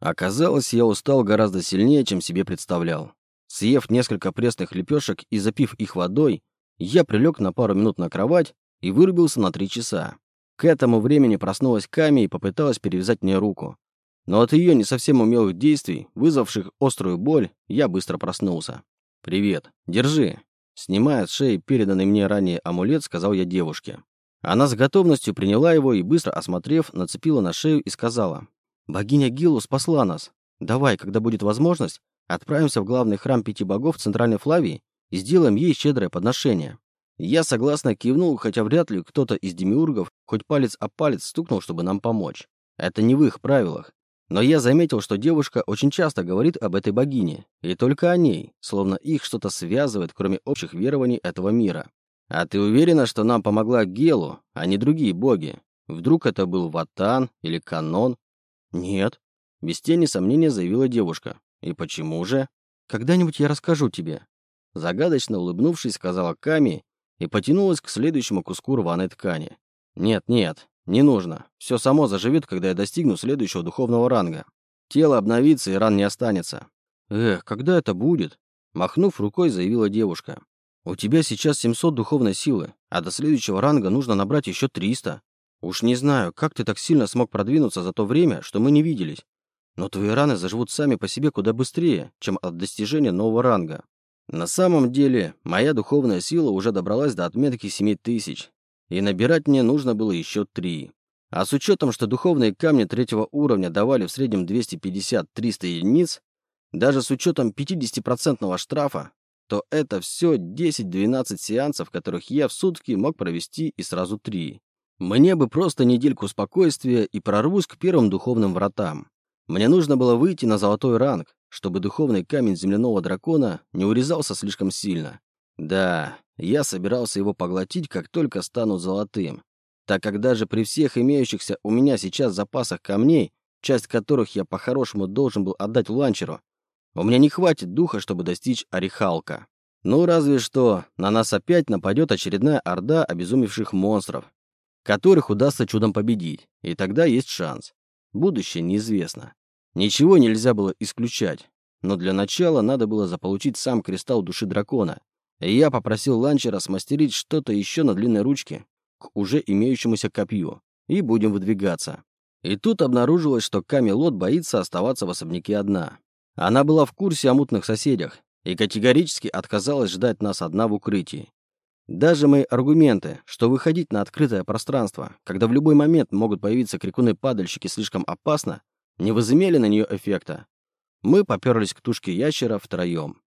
Оказалось, я устал гораздо сильнее, чем себе представлял. Съев несколько пресных лепешек и запив их водой, я прилег на пару минут на кровать и вырубился на три часа. К этому времени проснулась Ками и попыталась перевязать мне руку. Но от ее не совсем умелых действий, вызвавших острую боль, я быстро проснулся. «Привет. Держи». Снимая с шеи переданный мне ранее амулет, сказал я девушке. Она с готовностью приняла его и, быстро осмотрев, нацепила на шею и сказала. «Богиня Гиллу спасла нас. Давай, когда будет возможность, отправимся в главный храм пяти богов Центральной Флавии и сделаем ей щедрое подношение». Я согласно кивнул, хотя вряд ли кто-то из демиургов хоть палец о палец стукнул, чтобы нам помочь. Это не в их правилах. Но я заметил, что девушка очень часто говорит об этой богине, и только о ней, словно их что-то связывает, кроме общих верований этого мира. А ты уверена, что нам помогла Гелу, а не другие боги? Вдруг это был Ватан или Канон? Нет. Без тени сомнения заявила девушка. И почему же? Когда-нибудь я расскажу тебе. Загадочно улыбнувшись, сказала Ками и потянулась к следующему куску рваной ткани. «Нет, нет, не нужно. Все само заживет, когда я достигну следующего духовного ранга. Тело обновится, и ран не останется». «Эх, когда это будет?» Махнув рукой, заявила девушка. «У тебя сейчас 700 духовной силы, а до следующего ранга нужно набрать еще 300. Уж не знаю, как ты так сильно смог продвинуться за то время, что мы не виделись. Но твои раны заживут сами по себе куда быстрее, чем от достижения нового ранга. На самом деле, моя духовная сила уже добралась до отметки 7000, и набирать мне нужно было еще 3. А с учетом, что духовные камни третьего уровня давали в среднем 250-300 единиц, даже с учетом 50% штрафа, то это все 10-12 сеансов, которых я в сутки мог провести и сразу 3. Мне бы просто недельку спокойствия и прорвусь к первым духовным вратам. Мне нужно было выйти на золотой ранг, чтобы духовный камень земляного дракона не урезался слишком сильно. Да, я собирался его поглотить, как только стану золотым, так как даже при всех имеющихся у меня сейчас запасах камней, часть которых я по-хорошему должен был отдать ланчеру, у меня не хватит духа, чтобы достичь Орехалка. Ну, разве что на нас опять нападет очередная орда обезумевших монстров, которых удастся чудом победить, и тогда есть шанс. Будущее неизвестно. Ничего нельзя было исключать, но для начала надо было заполучить сам кристалл души дракона. И я попросил ланчера смастерить что-то еще на длинной ручке к уже имеющемуся копью, и будем выдвигаться. И тут обнаружилось, что Камелот боится оставаться в особняке одна. Она была в курсе о мутных соседях и категорически отказалась ждать нас одна в укрытии. Даже мои аргументы, что выходить на открытое пространство, когда в любой момент могут появиться крикуны-падальщики, слишком опасно, не возымели на нее эффекта. Мы поперлись к тушке ящера втроем.